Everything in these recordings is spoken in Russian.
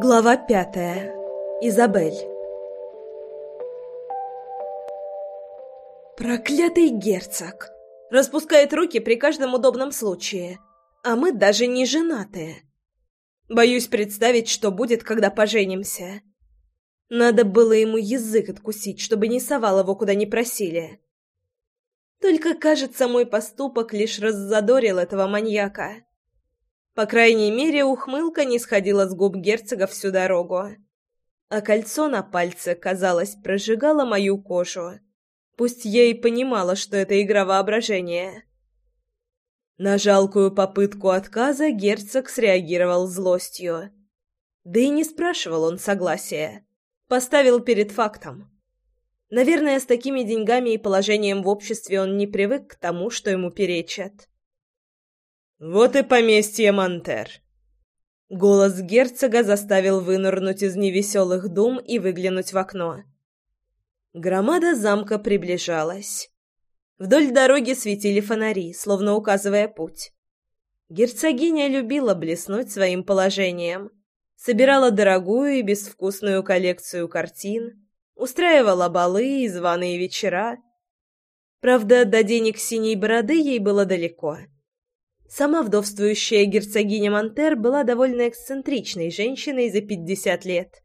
Глава пятая. Изабель. Проклятый герцог! Распускает руки при каждом удобном случае, а мы даже не женатые. Боюсь представить, что будет, когда поженимся. Надо было ему язык откусить, чтобы не совал его куда не просили. Только, кажется, мой поступок лишь раззадорил этого маньяка. По крайней мере, ухмылка не сходила с губ герцога всю дорогу. А кольцо на пальце, казалось, прожигало мою кожу. Пусть я и понимала, что это игра воображения. На жалкую попытку отказа герцог среагировал злостью. Да и не спрашивал он согласия. Поставил перед фактом. Наверное, с такими деньгами и положением в обществе он не привык к тому, что ему перечат. «Вот и поместье Монтер!» Голос герцога заставил вынырнуть из невеселых дум и выглянуть в окно. Громада замка приближалась. Вдоль дороги светили фонари, словно указывая путь. Герцогиня любила блеснуть своим положением. Собирала дорогую и безвкусную коллекцию картин, устраивала балы и званые вечера. Правда, до денег синей бороды ей было далеко — Сама вдовствующая герцогиня Монтер была довольно эксцентричной женщиной за пятьдесят лет.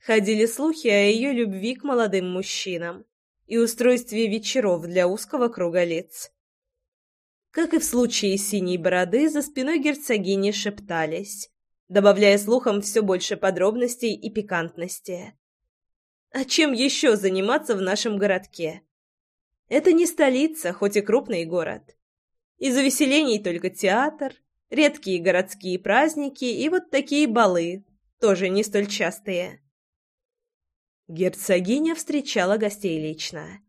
Ходили слухи о ее любви к молодым мужчинам и устройстве вечеров для узкого круга лиц. Как и в случае синей бороды, за спиной герцогини шептались, добавляя слухам все больше подробностей и пикантности. А чем еще заниматься в нашем городке? Это не столица, хоть и крупный город. Из увеселений только театр, редкие городские праздники и вот такие балы, тоже не столь частые. Герцогиня встречала гостей лично.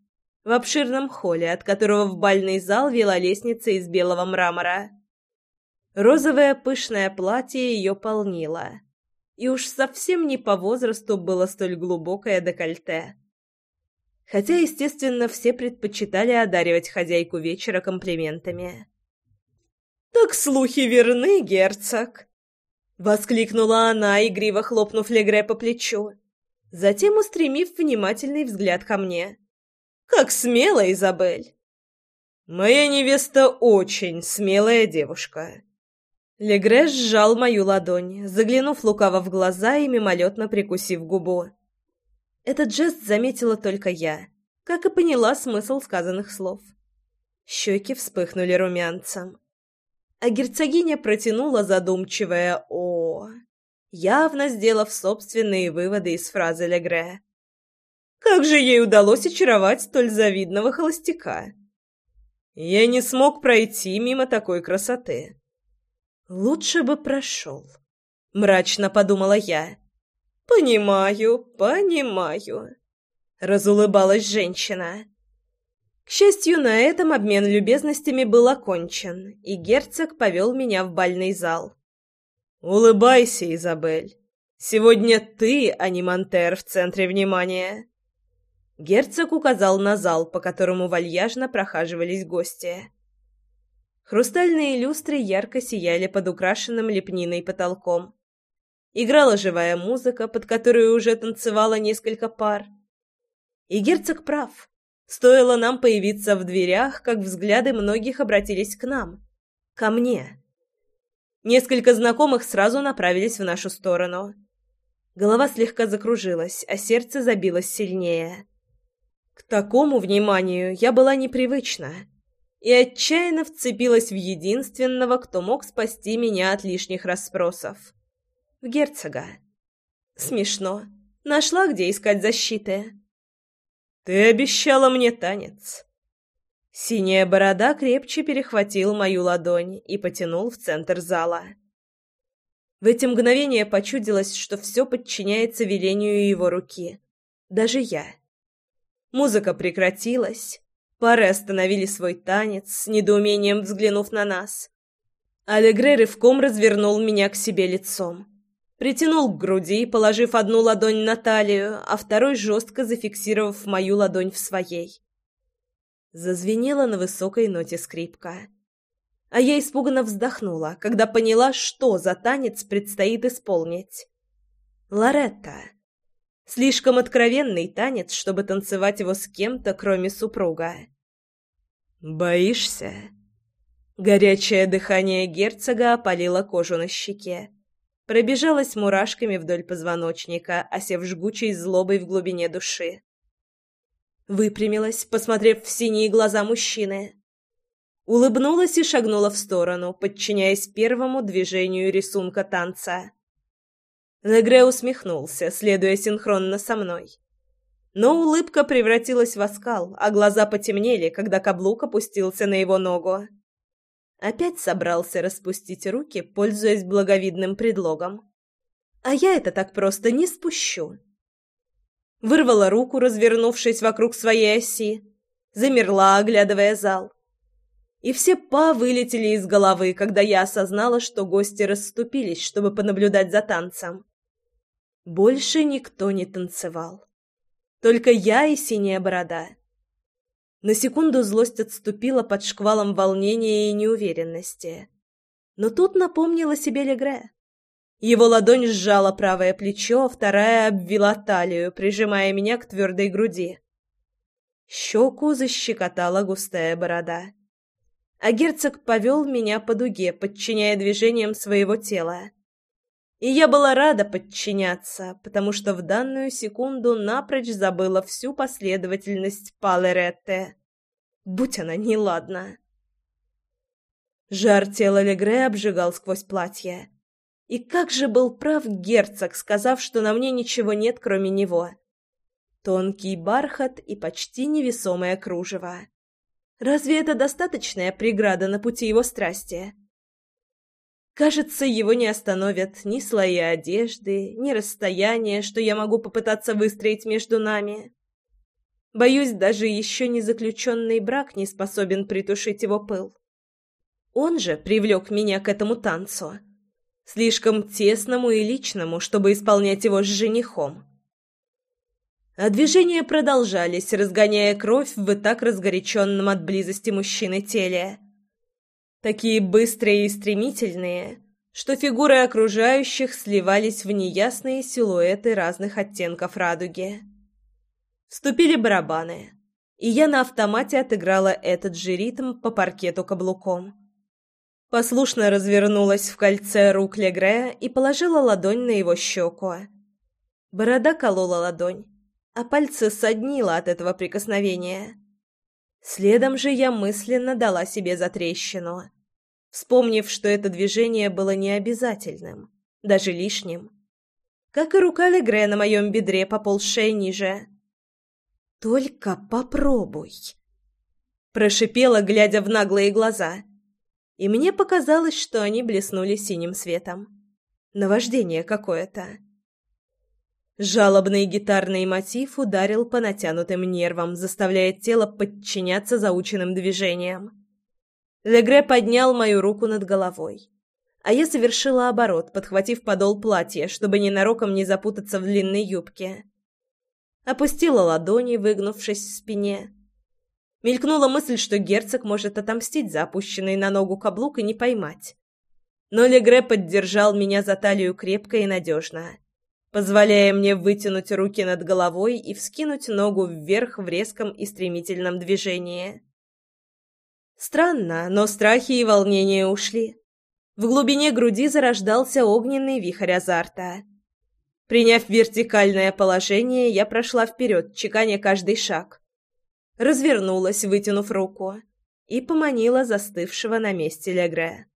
В обширном холле, от которого в бальный зал вела лестница из белого мрамора. Розовое пышное платье ее полнило. И уж совсем не по возрасту было столь глубокое декольте. Хотя, естественно, все предпочитали одаривать хозяйку вечера комплиментами. «Так слухи верны, герцог!» Воскликнула она, игриво хлопнув Легре по плечу, затем устремив внимательный взгляд ко мне. «Как смело, Изабель!» «Моя невеста очень смелая девушка!» Легре сжал мою ладонь, заглянув лукаво в глаза и мимолетно прикусив губу. Этот жест заметила только я, как и поняла смысл сказанных слов. Щеки вспыхнули румянцем. А герцогиня протянула задумчивое «О», явно сделав собственные выводы из фразы Легре. Как же ей удалось очаровать столь завидного холостяка? Я не смог пройти мимо такой красоты. Лучше бы прошел, мрачно подумала я. «Понимаю, понимаю», — разулыбалась женщина. К счастью, на этом обмен любезностями был окончен, и герцог повел меня в бальный зал. «Улыбайся, Изабель. Сегодня ты, а не Монтер, в центре внимания». Герцог указал на зал, по которому вальяжно прохаживались гости. Хрустальные люстры ярко сияли под украшенным лепниной потолком. Играла живая музыка, под которую уже танцевало несколько пар. И герцог прав. Стоило нам появиться в дверях, как взгляды многих обратились к нам. Ко мне. Несколько знакомых сразу направились в нашу сторону. Голова слегка закружилась, а сердце забилось сильнее. К такому вниманию я была непривычна и отчаянно вцепилась в единственного, кто мог спасти меня от лишних расспросов в герцога. Смешно. Нашла, где искать защиты. Ты обещала мне танец. Синяя борода крепче перехватил мою ладонь и потянул в центр зала. В эти мгновения почудилось, что все подчиняется велению его руки. Даже я. Музыка прекратилась. Пары остановили свой танец, с недоумением взглянув на нас. Алегре рывком развернул меня к себе лицом. Притянул к груди, положив одну ладонь на талию, а второй жестко зафиксировав мою ладонь в своей. Зазвенела на высокой ноте скрипка. А я испуганно вздохнула, когда поняла, что за танец предстоит исполнить. Лоретта. Слишком откровенный танец, чтобы танцевать его с кем-то, кроме супруга. «Боишься?» Горячее дыхание герцога опалило кожу на щеке. Пробежалось мурашками вдоль позвоночника, осев жгучей злобой в глубине души. Выпрямилась, посмотрев в синие глаза мужчины. Улыбнулась и шагнула в сторону, подчиняясь первому движению рисунка танца. Легре усмехнулся, следуя синхронно со мной. Но улыбка превратилась в оскал, а глаза потемнели, когда каблук опустился на его ногу. Опять собрался распустить руки, пользуясь благовидным предлогом. А я это так просто не спущу. Вырвала руку, развернувшись вокруг своей оси, замерла, оглядывая зал. И все па вылетели из головы, когда я осознала, что гости расступились, чтобы понаблюдать за танцем. Больше никто не танцевал. Только я и синяя борода. На секунду злость отступила под шквалом волнения и неуверенности. Но тут напомнила себе Легре. Его ладонь сжала правое плечо, вторая обвела талию, прижимая меня к твердой груди. Щеку защекотала густая борода. А герцог повел меня по дуге, подчиняя движениям своего тела. И я была рада подчиняться, потому что в данную секунду напрочь забыла всю последовательность Палеретте. Будь она неладна. Жар тела Легре обжигал сквозь платье. И как же был прав герцог, сказав, что на мне ничего нет, кроме него. Тонкий бархат и почти невесомое кружево. Разве это достаточная преграда на пути его страсти? Кажется, его не остановят ни слои одежды, ни расстояние, что я могу попытаться выстроить между нами. Боюсь, даже еще не заключенный брак не способен притушить его пыл. Он же привлек меня к этому танцу. Слишком тесному и личному, чтобы исполнять его с женихом. А движения продолжались, разгоняя кровь в и так разгоряченном от близости мужчины теле. Такие быстрые и стремительные, что фигуры окружающих сливались в неясные силуэты разных оттенков радуги. Вступили барабаны, и я на автомате отыграла этот же ритм по паркету каблуком. Послушно развернулась в кольце рук Легрея и положила ладонь на его щеку. Борода колола ладонь, а пальцы соднило от этого прикосновения. Следом же я мысленно дала себе затрещину, вспомнив, что это движение было необязательным, даже лишним. Как и рука Легре на моем бедре по полшеи ниже. «Только попробуй!» Прошипела, глядя в наглые глаза. И мне показалось, что они блеснули синим светом. Наваждение какое-то. Жалобный гитарный мотив ударил по натянутым нервам, заставляя тело подчиняться заученным движениям. Легре поднял мою руку над головой, а я совершила оборот, подхватив подол платья, чтобы ненароком не запутаться в длинной юбке. Опустила ладони, выгнувшись в спине. Мелькнула мысль, что герцог может отомстить за опущенный на ногу каблук и не поймать. Но Легре поддержал меня за талию крепко и надежно позволяя мне вытянуть руки над головой и вскинуть ногу вверх в резком и стремительном движении. Странно, но страхи и волнения ушли. В глубине груди зарождался огненный вихрь азарта. Приняв вертикальное положение, я прошла вперед, чеканя каждый шаг. Развернулась, вытянув руку, и поманила застывшего на месте Легре.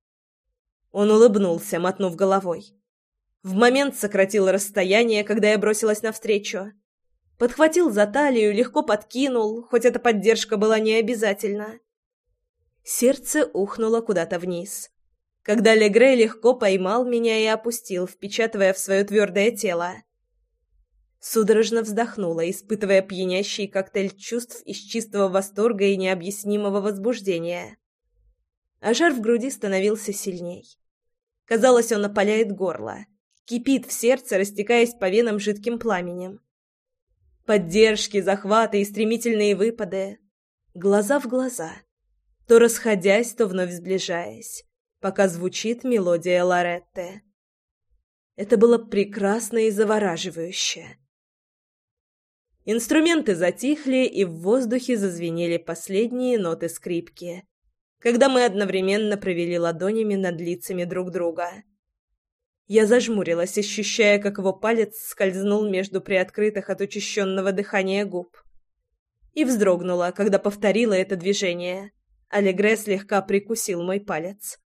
Он улыбнулся, мотнув головой. В момент сократил расстояние, когда я бросилась навстречу. Подхватил за талию, легко подкинул, хоть эта поддержка была не обязательна. Сердце ухнуло куда-то вниз. Когда Легре легко поймал меня и опустил, впечатывая в свое твердое тело. Судорожно вздохнула, испытывая пьянящий коктейль чувств из чистого восторга и необъяснимого возбуждения. А жар в груди становился сильней. Казалось, он опаляет горло кипит в сердце, растекаясь по венам жидким пламенем. Поддержки, захваты и стремительные выпады. Глаза в глаза. То расходясь, то вновь сближаясь, пока звучит мелодия Лоретте. Это было прекрасно и завораживающе. Инструменты затихли, и в воздухе зазвенели последние ноты скрипки, когда мы одновременно провели ладонями над лицами друг друга. Я зажмурилась, ощущая, как его палец скользнул между приоткрытых от учащенного дыхания губ. И вздрогнула, когда повторила это движение. Алегре слегка прикусил мой палец.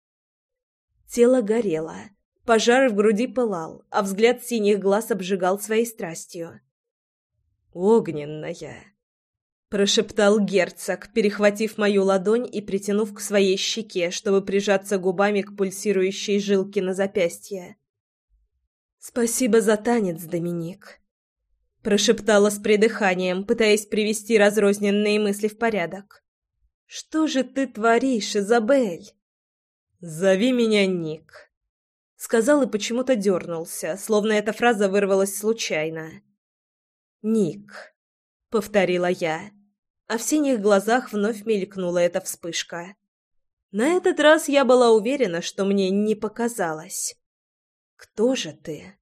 Тело горело, пожар в груди пылал, а взгляд синих глаз обжигал своей страстью огненная!» Прошептал герцог, перехватив мою ладонь и притянув к своей щеке, чтобы прижаться губами к пульсирующей жилке на запястье. «Спасибо за танец, Доминик», — прошептала с придыханием, пытаясь привести разрозненные мысли в порядок. «Что же ты творишь, Изабель?» «Зови меня Ник», — сказал и почему-то дернулся, словно эта фраза вырвалась случайно. «Ник», — повторила я, а в синих глазах вновь мелькнула эта вспышка. На этот раз я была уверена, что мне не показалось. «Кто же ты?»